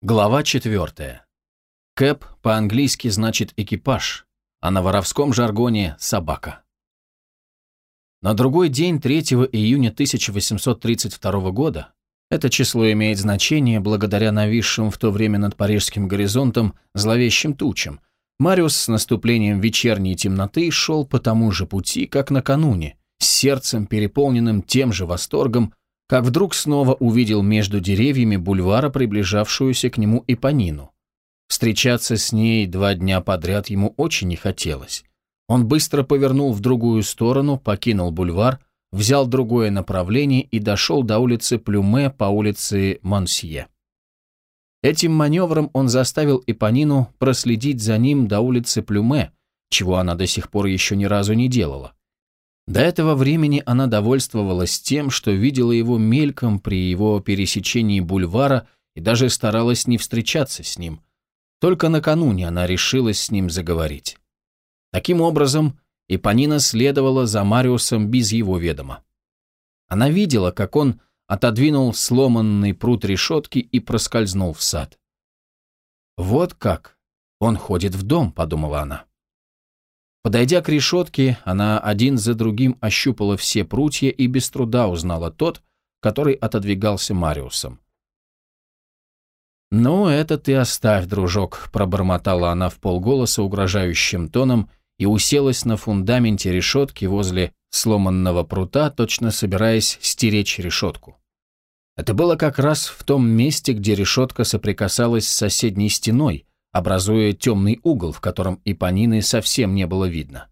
Глава 4. Кэп по-английски значит «экипаж», а на воровском жаргоне «собака». На другой день, 3 июня 1832 года, это число имеет значение благодаря нависшим в то время над парижским горизонтом зловещим тучам, Мариус с наступлением вечерней темноты шел по тому же пути, как накануне, с сердцем переполненным тем же восторгом, как вдруг снова увидел между деревьями бульвара приближавшуюся к нему Ипонину. Встречаться с ней два дня подряд ему очень не хотелось. Он быстро повернул в другую сторону, покинул бульвар, взял другое направление и дошел до улицы Плюме по улице Монсье. Этим маневром он заставил Ипонину проследить за ним до улицы Плюме, чего она до сих пор еще ни разу не делала. До этого времени она довольствовалась тем, что видела его мельком при его пересечении бульвара и даже старалась не встречаться с ним. Только накануне она решилась с ним заговорить. Таким образом, Ипонина следовала за Мариусом без его ведома. Она видела, как он отодвинул сломанный пруд решетки и проскользнул в сад. «Вот как! Он ходит в дом», — подумала она. Подойдя к решетке, она один за другим ощупала все прутья и без труда узнала тот, который отодвигался Мариусом. «Ну, это ты оставь, дружок», — пробормотала она в полголоса угрожающим тоном и уселась на фундаменте решетки возле сломанного прута, точно собираясь стеречь решетку. Это было как раз в том месте, где решетка соприкасалась с соседней стеной, образуя темный угол, в котором Ипонины совсем не было видно.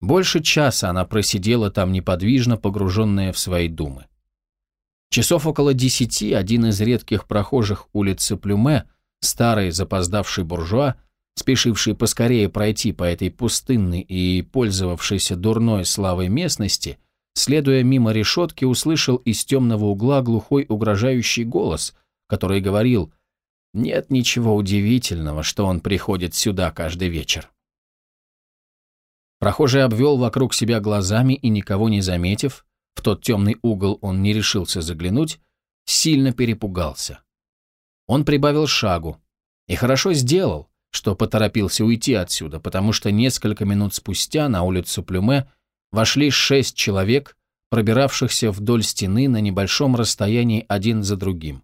Больше часа она просидела там неподвижно, погруженная в свои думы. Часов около десяти один из редких прохожих улицы Плюме, старый запоздавший буржуа, спешивший поскорее пройти по этой пустынной и пользовавшейся дурной славой местности, следуя мимо решетки, услышал из темного угла глухой угрожающий голос, который говорил нет ничего удивительного, что он приходит сюда каждый вечер. Прохожий обвел вокруг себя глазами и, никого не заметив, в тот темный угол он не решился заглянуть, сильно перепугался. Он прибавил шагу. И хорошо сделал, что поторопился уйти отсюда, потому что несколько минут спустя на улицу Плюме вошли шесть человек, пробиравшихся вдоль стены на небольшом расстоянии один за другим.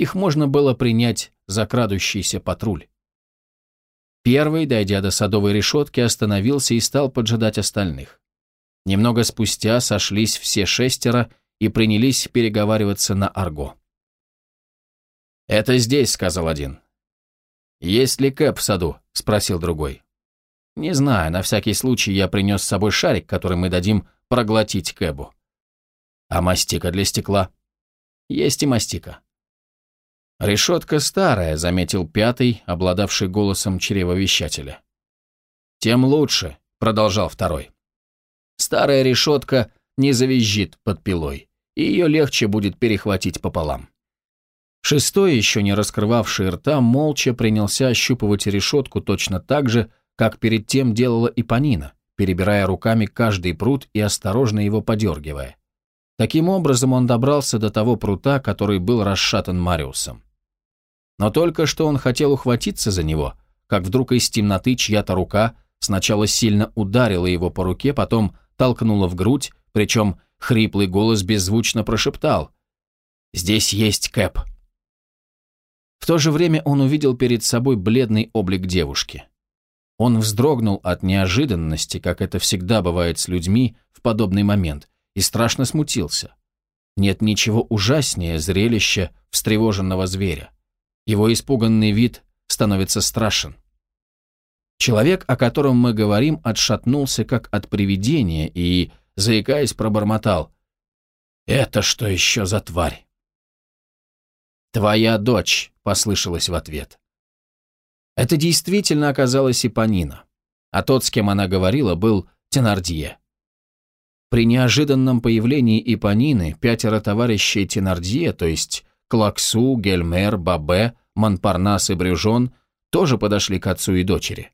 Их можно было принять за крадущийся патруль. Первый, дойдя до садовой решетки, остановился и стал поджидать остальных. Немного спустя сошлись все шестеро и принялись переговариваться на арго. «Это здесь», — сказал один. «Есть ли Кэп в саду?» — спросил другой. «Не знаю, на всякий случай я принес с собой шарик, который мы дадим проглотить Кэбу». «А мастика для стекла?» «Есть и мастика». «Решетка старая», — заметил пятый, обладавший голосом чревовещателя. «Тем лучше», — продолжал второй. «Старая решетка не завизжит под пилой, и ее легче будет перехватить пополам». Шестой, еще не раскрывавший рта, молча принялся ощупывать решетку точно так же, как перед тем делала и Панина, перебирая руками каждый прут и осторожно его подергивая. Таким образом он добрался до того прута, который был расшатан Мариусом. Но только что он хотел ухватиться за него, как вдруг из темноты чья-то рука сначала сильно ударила его по руке, потом толкнула в грудь, причем хриплый голос беззвучно прошептал «Здесь есть Кэп». В то же время он увидел перед собой бледный облик девушки. Он вздрогнул от неожиданности, как это всегда бывает с людьми в подобный момент, и страшно смутился. Нет ничего ужаснее зрелища встревоженного зверя. Его испуганный вид становится страшен. Человек, о котором мы говорим, отшатнулся как от привидения и, заикаясь, пробормотал. «Это что еще за тварь?» «Твоя дочь», — послышалось в ответ. Это действительно оказалась Ипонина, а тот, с кем она говорила, был Тенардье. При неожиданном появлении Ипонины пятеро товарищей Тенардье, то есть Клаксу, Гельмер, Бабе, Монпарнас и Брюжон тоже подошли к отцу и дочери.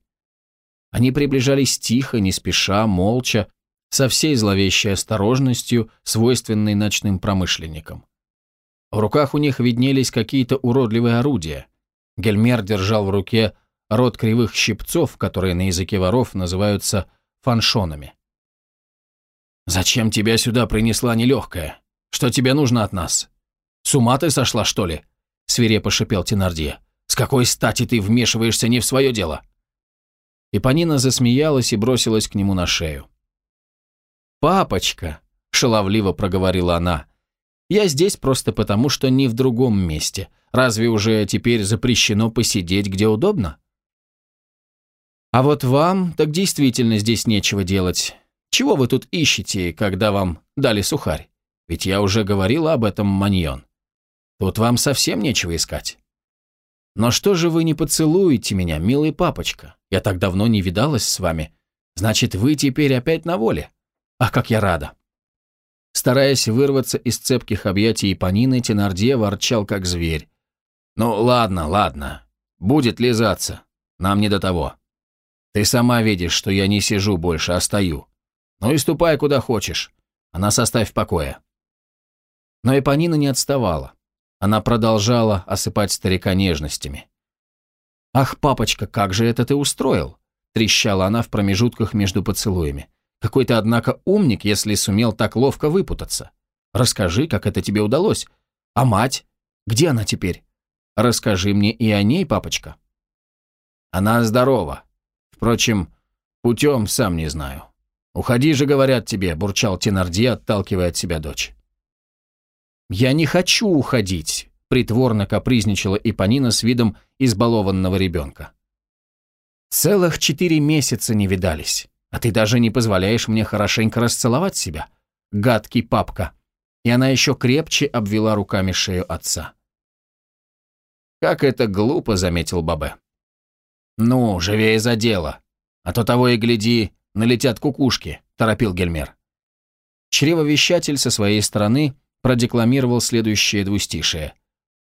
Они приближались тихо, не спеша, молча, со всей зловещей осторожностью, свойственной ночным промышленникам. В руках у них виднелись какие-то уродливые орудия. Гельмер держал в руке род кривых щипцов, которые на языке воров называются фаншонами. «Зачем тебя сюда принесла нелегкая? Что тебе нужно от нас? С ума ты сошла, что ли?» — свирепо шипел Тенардье. «С какой стати ты вмешиваешься не в свое дело?» И Панина засмеялась и бросилась к нему на шею. «Папочка!» — шаловливо проговорила она. «Я здесь просто потому, что не в другом месте. Разве уже теперь запрещено посидеть где удобно?» «А вот вам так действительно здесь нечего делать. Чего вы тут ищете, когда вам дали сухарь? Ведь я уже говорила об этом, Маньон. Тут вам совсем нечего искать». «Но что же вы не поцелуете меня, милый папочка? Я так давно не видалась с вами. Значит, вы теперь опять на воле?» Ах, как я рада!» Стараясь вырваться из цепких объятий Панины, Тенардье ворчал, как зверь. «Ну, ладно, ладно. Будет лизаться. Нам не до того. Ты сама видишь, что я не сижу больше, а стою. Ну и ступай куда хочешь. Она составь в покое». Но Эпонина не отставала. Она продолжала осыпать старика нежностями. «Ах, папочка, как же это ты устроил?» трещала она в промежутках между поцелуями. Какой ты, однако, умник, если сумел так ловко выпутаться. Расскажи, как это тебе удалось. А мать? Где она теперь? Расскажи мне и о ней, папочка. Она здорова. Впрочем, путем сам не знаю. Уходи же, говорят тебе, бурчал Тенарди, отталкивая от себя дочь. Я не хочу уходить, притворно капризничала Ипанина с видом избалованного ребенка. Целых четыре месяца не видались. А ты даже не позволяешь мне хорошенько расцеловать себя. Гадкий папка. И она еще крепче обвела руками шею отца. «Как это глупо», — заметил Бабе. «Ну, живее за дело. А то того и гляди, налетят кукушки», — торопил Гельмер. Чревовещатель со своей стороны продекламировал следующее двустишее.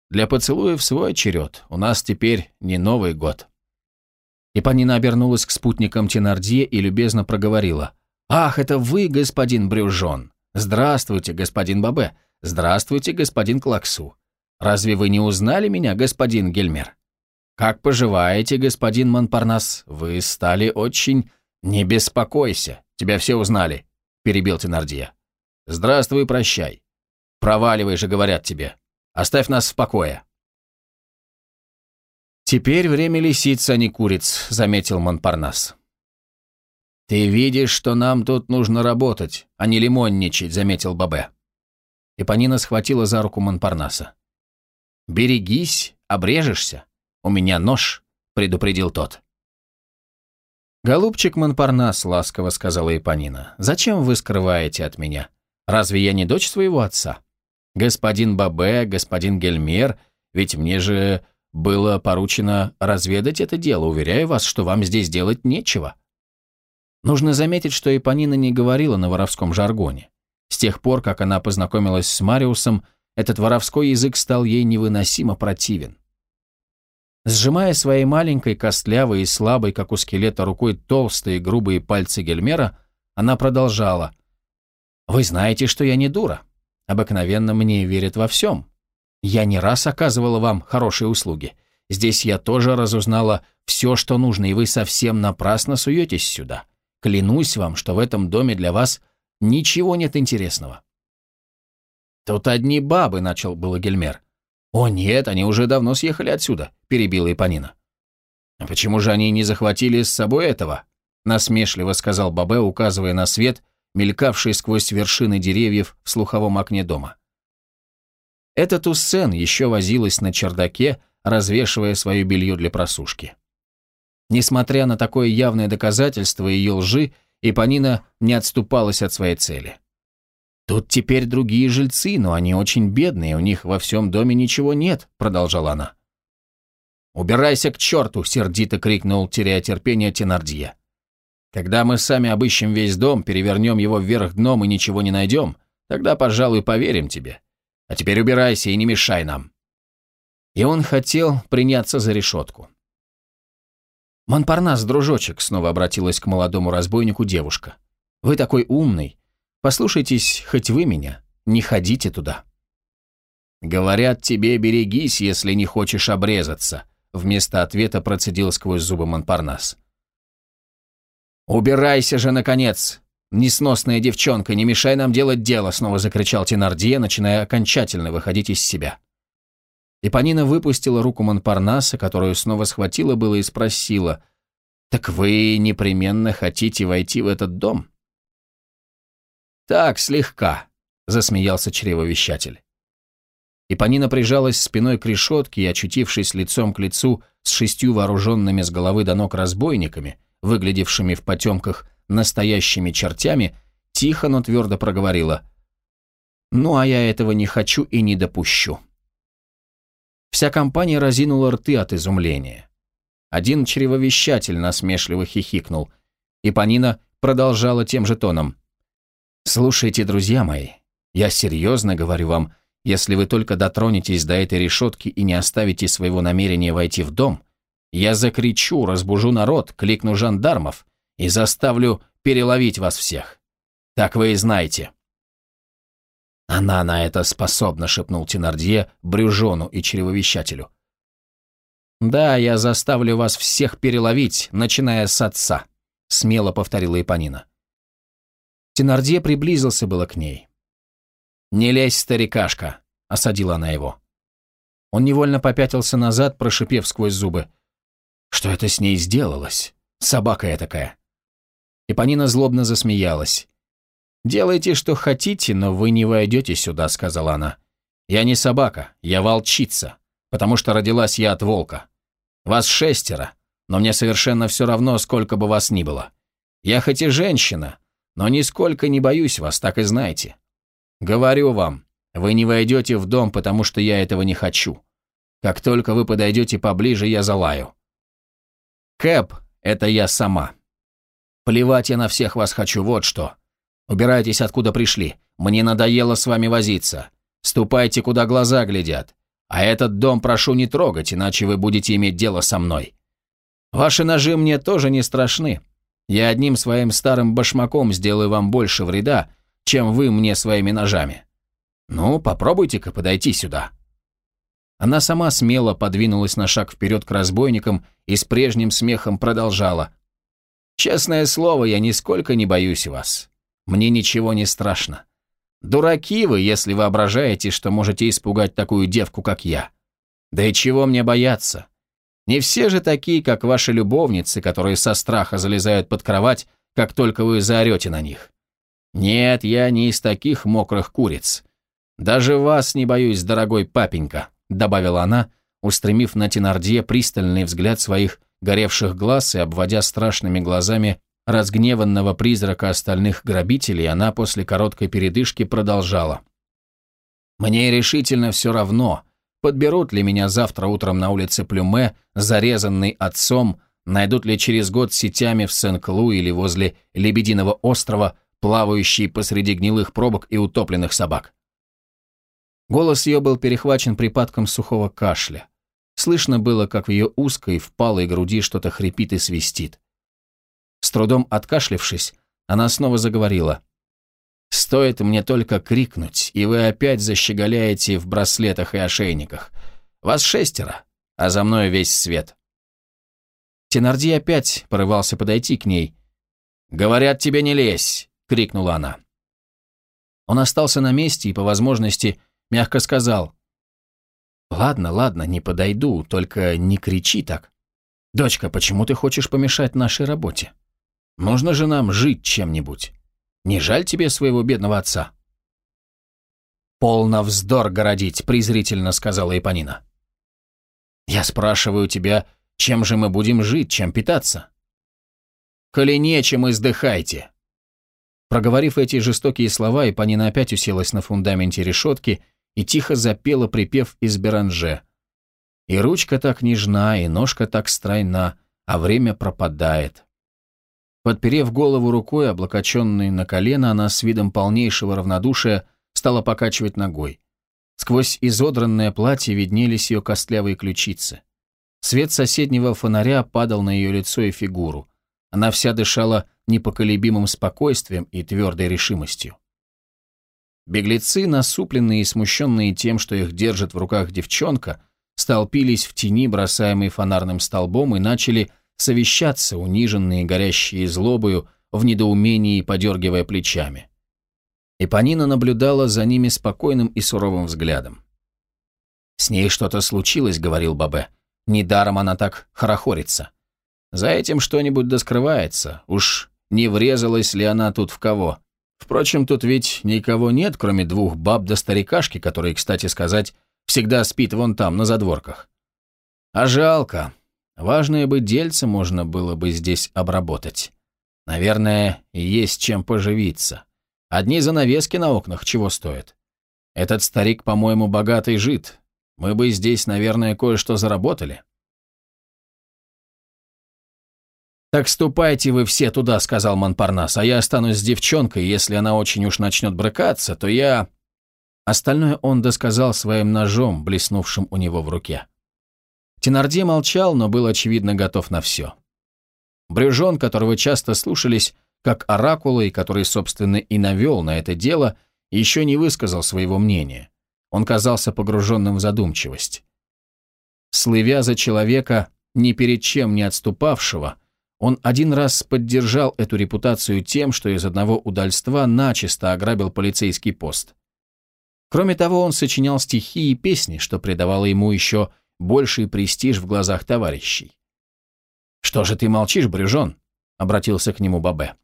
«Для поцелуев свой черед, у нас теперь не Новый год». Ипанина обернулась к спутникам Тенардье и любезно проговорила. «Ах, это вы, господин Брюжон! Здравствуйте, господин Бабе! Здравствуйте, господин Клаксу! Разве вы не узнали меня, господин Гельмер? Как поживаете, господин Монпарнас? Вы стали очень... Не беспокойся, тебя все узнали!» – перебил Тенардье. «Здравствуй, прощай. Проваливай же, говорят тебе. Оставь нас в покое». «Теперь время лисиц, а не куриц», — заметил Монпарнас. «Ты видишь, что нам тут нужно работать, а не лимонничать», — заметил Бабе. Эпонина схватила за руку Монпарнаса. «Берегись, обрежешься. У меня нож», — предупредил тот. «Голубчик Монпарнас», — ласково сказала Эпонина, — «зачем вы скрываете от меня? Разве я не дочь своего отца? Господин Бабе, господин Гельмер, ведь мне же было поручено разведать это дело, уверяю вас, что вам здесь делать нечего. Нужно заметить, что Эпонина не говорила на воровском жаргоне. С тех пор, как она познакомилась с Мариусом, этот воровской язык стал ей невыносимо противен. Сжимая своей маленькой, костлявой и слабой, как у скелета, рукой толстые грубые пальцы Гельмера, она продолжала. «Вы знаете, что я не дура. Обыкновенно мне верят во всем. Я не раз оказывала вам хорошие услуги. Здесь я тоже разузнала все, что нужно, и вы совсем напрасно суетесь сюда. Клянусь вам, что в этом доме для вас ничего нет интересного». «Тут одни бабы», — начал было Гельмер. «О нет, они уже давно съехали отсюда», — перебила Ипанина. «А почему же они не захватили с собой этого?» — насмешливо сказал Бабе, указывая на свет, мелькавший сквозь вершины деревьев в слуховом окне дома. Эта Туссен еще возилась на чердаке, развешивая свое белье для просушки. Несмотря на такое явное доказательство ее лжи, Ипанина не отступалась от своей цели. «Тут теперь другие жильцы, но они очень бедные, у них во всем доме ничего нет», — продолжала она. «Убирайся к черту!» — сердито крикнул, теряя терпение Тенардье. «Когда мы сами обыщем весь дом, перевернем его вверх дном и ничего не найдем, тогда, пожалуй, поверим тебе. А теперь убирайся и не мешай нам». И он хотел приняться за решетку. «Монпарнас, дружочек», — снова обратилась к молодому разбойнику девушка. «Вы такой умный. Послушайтесь хоть вы меня. Не ходите туда». «Говорят тебе, берегись, если не хочешь обрезаться», вместо ответа процедил сквозь зубы Монпарнас. «Убирайся же, наконец! Несносная девчонка, не мешай нам делать дело!» снова закричал Тенардье, начиная окончательно выходить из себя. Ипанина выпустила руку Монпарнаса, которую снова схватила было и спросила, «Так вы непременно хотите войти в этот дом?» «Так, слегка», — засмеялся чревовещатель. Ипанина прижалась спиной к решетке и, очутившись лицом к лицу с шестью вооруженными с головы до ног разбойниками, выглядевшими в потемках настоящими чертями, тихо, но твердо проговорила «Ну, а я этого не хочу и не допущу». Вся компания разинула рты от изумления. Один чревовещатель насмешливо хихикнул, и Панина продолжала тем же тоном. «Слушайте, друзья мои, я серьезно говорю вам, если вы только дотронетесь до этой решетки и не оставите своего намерения войти в дом, я закричу, разбужу народ, кликну жандармов и заставлю переловить вас всех. Так вы и знаете». «Она на это способна», — шепнул Тенардье Брюжону и чревовещателю. «Да, я заставлю вас всех переловить, начиная с отца», — смело повторила Ипанина. Тенардье приблизился было к ней. «Не лезь, старикашка», — осадила она его. Он невольно попятился назад, прошипев сквозь зубы. «Что это с ней сделалось? Собака я такая». Ипанина злобно засмеялась. «Делайте, что хотите, но вы не войдете сюда», — сказала она. «Я не собака, я волчица, потому что родилась я от волка. Вас шестеро, но мне совершенно все равно, сколько бы вас ни было. Я хоть и женщина, но нисколько не боюсь вас, так и знаете. Говорю вам, вы не войдете в дом, потому что я этого не хочу. Как только вы подойдете поближе, я залаю. Кэп — это я сама. Плевать я на всех вас хочу, вот что. Убирайтесь, откуда пришли. Мне надоело с вами возиться. Ступайте, куда глаза глядят. А этот дом прошу не трогать, иначе вы будете иметь дело со мной. Ваши ножи мне тоже не страшны. Я одним своим старым башмаком сделаю вам больше вреда, чем вы мне своими ножами. Ну, попробуйте-ка подойти сюда». Она сама смело подвинулась на шаг вперед к разбойникам и с прежним смехом продолжала. «Честное слово, я нисколько не боюсь вас. Мне ничего не страшно. Дураки вы, если воображаете, что можете испугать такую девку, как я. Да и чего мне бояться? Не все же такие, как ваши любовницы, которые со страха залезают под кровать, как только вы заорете на них. Нет, я не из таких мокрых куриц. Даже вас не боюсь, дорогой папенька», добавила она, устремив на Тенардье пристальный взгляд своих горевших глаз и обводя страшными глазами разгневанного призрака остальных грабителей, она после короткой передышки продолжала. «Мне решительно все равно, подберут ли меня завтра утром на улице Плюме, зарезанный отцом, найдут ли через год сетями в Сен-Клу или возле Лебединого острова, плавающие посреди гнилых пробок и утопленных собак». Голос ее был перехвачен припадком сухого кашля. Слышно было, как в ее узкой, впалой груди что-то хрипит и свистит. С трудом откашлившись, она снова заговорила. «Стоит мне только крикнуть, и вы опять защеголяете в браслетах и ошейниках. Вас шестеро, а за мной весь свет». Тенарди опять порывался подойти к ней. «Говорят тебе не лезь!» — крикнула она. Он остался на месте и, по возможности, мягко сказал. «Ладно, ладно, не подойду, только не кричи так. Дочка, почему ты хочешь помешать нашей работе?» Нужно же нам жить чем-нибудь. Не жаль тебе своего бедного отца?» «Полно вздор городить», — презрительно сказала Ипанина. «Я спрашиваю тебя, чем же мы будем жить, чем питаться?» «Коли нечем, издыхайте». Проговорив эти жестокие слова, Ипанина опять уселась на фундаменте решетки и тихо запела припев из Беранже. «И ручка так нежна, и ножка так стройна, а время пропадает». Подперев голову рукой, облокоченной на колено, она с видом полнейшего равнодушия стала покачивать ногой. Сквозь изодранное платье виднелись ее костлявые ключицы. Свет соседнего фонаря падал на ее лицо и фигуру. Она вся дышала непоколебимым спокойствием и твердой решимостью. Беглецы, насупленные и смущенные тем, что их держит в руках девчонка, столпились в тени, бросаемой фонарным столбом, и начали совещаться, униженные, горящие злобою, в недоумении подергивая плечами. И Панина наблюдала за ними спокойным и суровым взглядом. «С ней что-то случилось», — говорил Бабе. «Недаром она так хорохорится. За этим что-нибудь доскрывается. Уж не врезалась ли она тут в кого? Впрочем, тут ведь никого нет, кроме двух баб да старикашки, которые, кстати сказать, всегда спит вон там, на задворках. А жалко. Важное бы дельце можно было бы здесь обработать. Наверное, есть чем поживиться. Одни занавески на окнах чего стоят. Этот старик, по-моему, богатый жид. Мы бы здесь, наверное, кое-что заработали. «Так ступайте вы все туда», — сказал Монпарнас, «а я останусь с девчонкой, если она очень уж начнет брыкаться, то я...» Остальное он досказал своим ножом, блеснувшим у него в руке. Тенарди молчал, но был, очевидно, готов на все. Брюжон, которого часто слушались, как оракула, и который, собственно, и навел на это дело, еще не высказал своего мнения. Он казался погруженным в задумчивость. Слывя за человека, ни перед чем не отступавшего, он один раз поддержал эту репутацию тем, что из одного удальства начисто ограбил полицейский пост. Кроме того, он сочинял стихи и песни, что придавало ему еще больший престиж в глазах товарищей. «Что же ты молчишь, Брюжон?» — обратился к нему Бабе.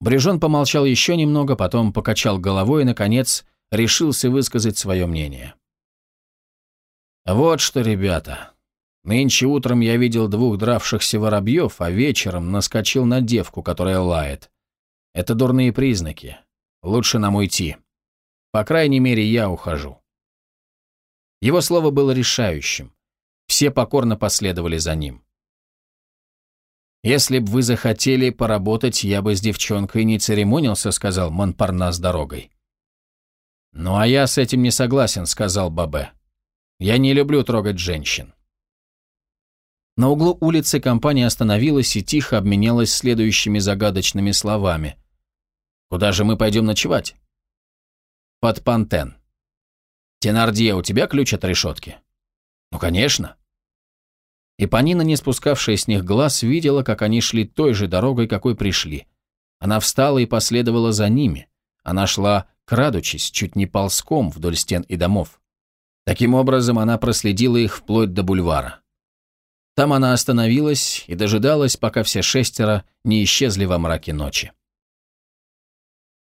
Брюжон помолчал еще немного, потом покачал головой и, наконец, решился высказать свое мнение. «Вот что, ребята, Нынче утром я видел двух дравшихся воробьев, а вечером наскочил на девку, которая лает. Это дурные признаки. Лучше нам уйти. По крайней мере, я ухожу. Его слово было решающим. Все покорно последовали за ним. «Если б вы захотели поработать, я бы с девчонкой не церемонился», — сказал Монпарнас дорогой. «Ну а я с этим не согласен», — сказал Бабе. «Я не люблю трогать женщин». На углу улицы компания остановилась и тихо обменялась следующими загадочными словами. «Куда же мы пойдем ночевать?» «Под Пантен». «Тенардье, у тебя ключ от решетки?» «Ну, конечно». И Панина, не спускавшая с них глаз, видела, как они шли той же дорогой, какой пришли. Она встала и последовала за ними. Она шла, крадучись, чуть не ползком вдоль стен и домов. Таким образом, она проследила их вплоть до бульвара. Там она остановилась и дожидалась, пока все шестеро не исчезли во мраке ночи.